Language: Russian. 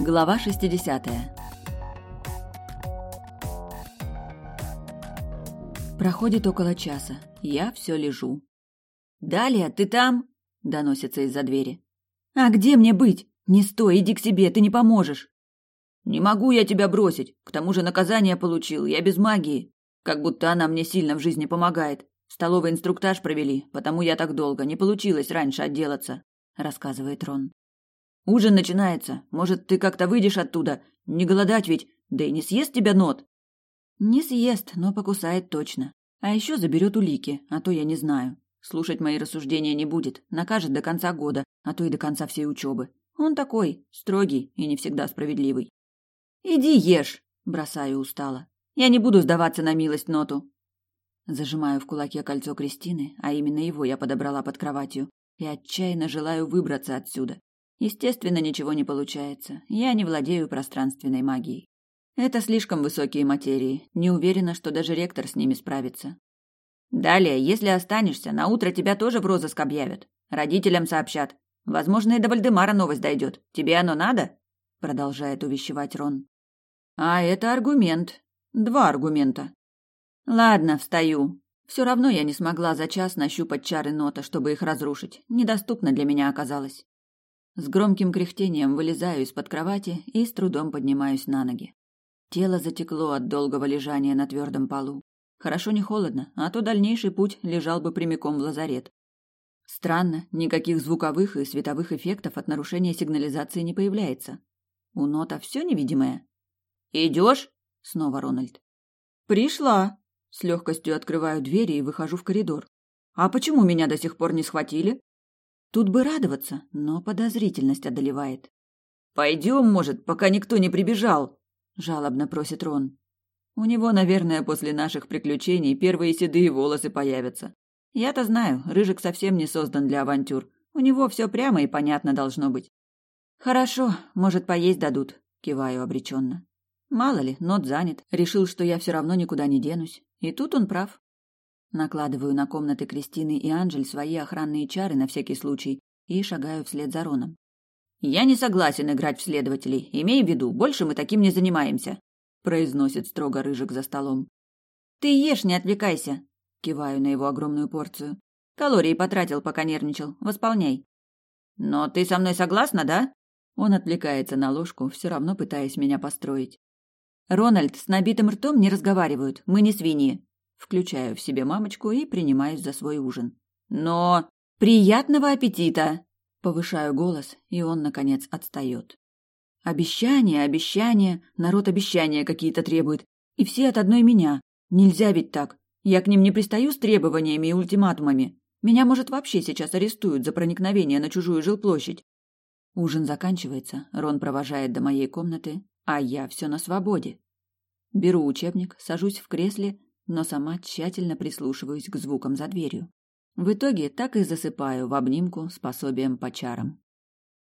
Глава 60. Проходит около часа. Я все лежу. «Далее, ты там?» — доносится из-за двери. «А где мне быть? Не стой, иди к себе, ты не поможешь». «Не могу я тебя бросить. К тому же наказание получил, я без магии. Как будто она мне сильно в жизни помогает. Столовый инструктаж провели, потому я так долго. Не получилось раньше отделаться», — рассказывает Рон. Ужин начинается. Может, ты как-то выйдешь оттуда? Не голодать ведь, да и не съест тебя нот. Не съест, но покусает точно. А еще заберет улики, а то я не знаю. Слушать мои рассуждения не будет, накажет до конца года, а то и до конца всей учебы. Он такой, строгий и не всегда справедливый. «Иди ешь!» – бросаю устало. «Я не буду сдаваться на милость Ноту!» Зажимаю в кулаке кольцо Кристины, а именно его я подобрала под кроватью, и отчаянно желаю выбраться отсюда. Естественно, ничего не получается. Я не владею пространственной магией. Это слишком высокие материи. Не уверена, что даже ректор с ними справится. Далее, если останешься, на утро тебя тоже в розыск объявят. Родителям сообщат. Возможно, и до Вальдемара новость дойдет. Тебе оно надо? Продолжает увещевать Рон. А это аргумент. Два аргумента. Ладно, встаю. Все равно я не смогла за час нащупать чары нота, чтобы их разрушить. Недоступно для меня оказалось. С громким кряхтением вылезаю из-под кровати и с трудом поднимаюсь на ноги. Тело затекло от долгого лежания на твердом полу. Хорошо не холодно, а то дальнейший путь лежал бы прямиком в лазарет. Странно, никаких звуковых и световых эффектов от нарушения сигнализации не появляется. У Нота все невидимое. «Идешь?» — снова Рональд. «Пришла!» С легкостью открываю двери и выхожу в коридор. «А почему меня до сих пор не схватили?» Тут бы радоваться, но подозрительность одолевает. «Пойдем, может, пока никто не прибежал», — жалобно просит Рон. У него, наверное, после наших приключений первые седые волосы появятся. Я-то знаю, Рыжик совсем не создан для авантюр. У него все прямо и понятно должно быть. «Хорошо, может, поесть дадут», — киваю обреченно. Мало ли, нот занят, решил, что я все равно никуда не денусь. И тут он прав. Накладываю на комнаты Кристины и Анжель свои охранные чары на всякий случай и шагаю вслед за Роном. «Я не согласен играть в следователей. Имей в виду, больше мы таким не занимаемся», – произносит строго Рыжик за столом. «Ты ешь, не отвлекайся», – киваю на его огромную порцию. «Калории потратил, пока нервничал. Восполняй». «Но ты со мной согласна, да?» Он отвлекается на ложку, все равно пытаясь меня построить. «Рональд, с набитым ртом не разговаривают. Мы не свиньи. Включаю в себе мамочку и принимаюсь за свой ужин. Но приятного аппетита! Повышаю голос, и он, наконец, отстает. Обещания, обещания, народ обещания какие-то требует. И все от одной меня. Нельзя ведь так. Я к ним не пристаю с требованиями и ультиматумами. Меня, может, вообще сейчас арестуют за проникновение на чужую жилплощадь. Ужин заканчивается, Рон провожает до моей комнаты, а я все на свободе. Беру учебник, сажусь в кресле но сама тщательно прислушиваюсь к звукам за дверью. В итоге так и засыпаю в обнимку с пособием по чарам.